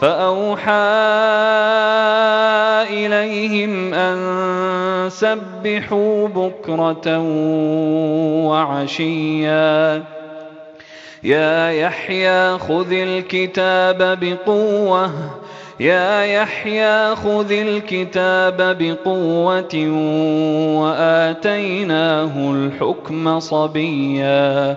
فأوحى إليهم أن سبحوا بكرة وعشيا. يا يحيى خذ الكتاب بقوة. يا يحيى خذ الكتاب بقوة وآتيناه الحكم صبيا.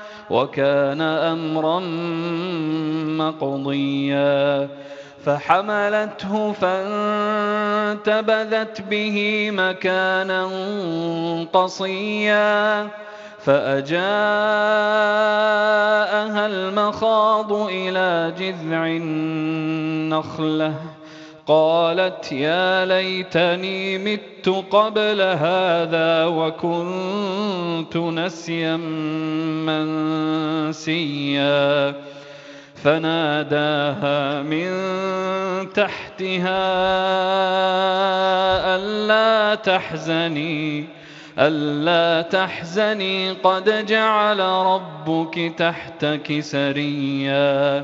وكان أمرا مقضيا فحملته فانتبذت به مكانا قصيا فأجاءها المخاض إلى جذع النخلة قالت يا ليتني مت قبل هذا وكنت نسيا منسيا. فناداها من تحتها ألا تحزني ألا تحزني قد جعل ربك تحتك سريا.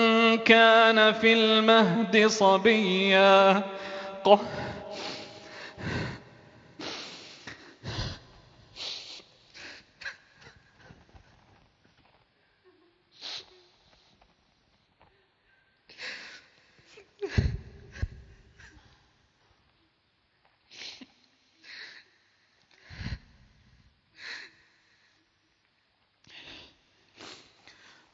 كان في المهد صبيا.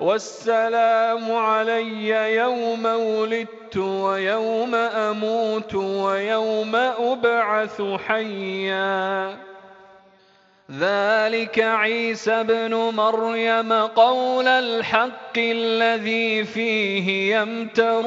والسلام علي يوم ولدت ويوم أموت ويوم أبعث حيا. ذلك عيسى ابن مريم قول الحق الذي فيه يمترون.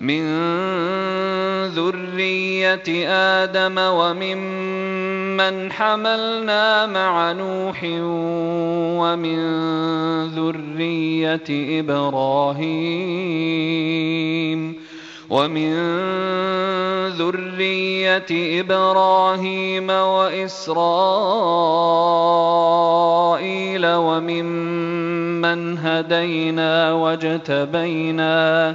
من ذرية آدم وممن حملنا مع نوح ومن ذرية إبراهيم ومن ذرية إبراهيم وإسرائيل وممن هدينا واجتبينا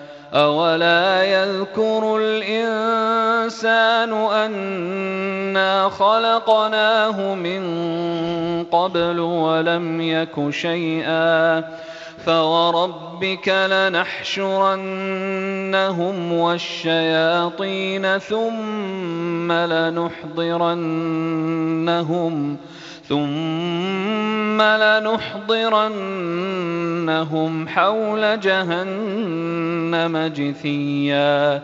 أولا يذكر الإنسان أنا خلقناه من قبل ولم يك شيئا فوربك لنحشرنهم والشياطين ثم لنحضرنهم ثم لنحضرنهم حول جهنم جثيا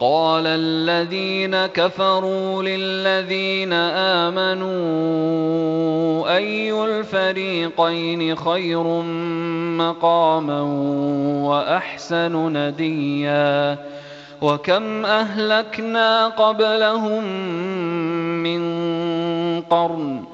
قال الذين كفروا للذين آمنوا أي الفريقين خير مقاما وأحسن نديا؟ وكم أهلكنا قبلهم من قرن؟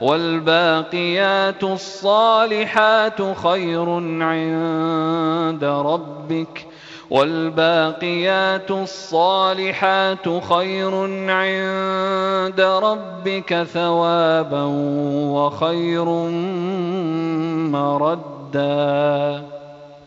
والباقيات الصالحات خير عند ربك والباقيات الصالحات خير عند ربك ثوابا وخير مردا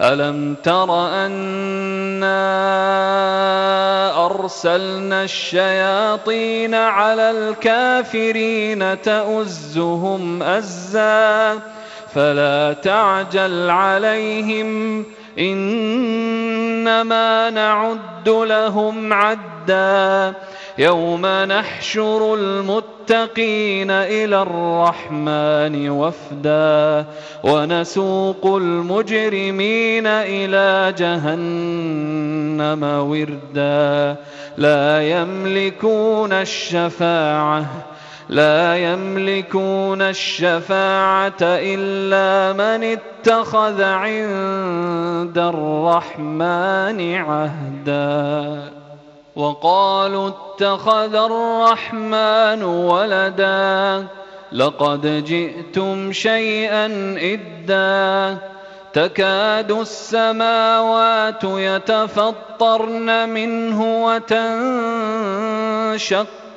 ألم تر أنا أرسلنا الشياطين على الكافرين تؤزهم أزا فلا تعجل عليهم إنما نعد لهم عدا يوم نحشر المتقين إلى الرحمن وفدا ونسوق المجرمين إلى جهنم وردا لا يملكون الشفاعة لا يملكون الشفاعة إلا من اتخذ عند الرحمن عهداً. وقالوا اتخذ الرحمن ولدا. لقد جئتم شيئا إدا. تكاد السماوات يتفطرن منه وتنشق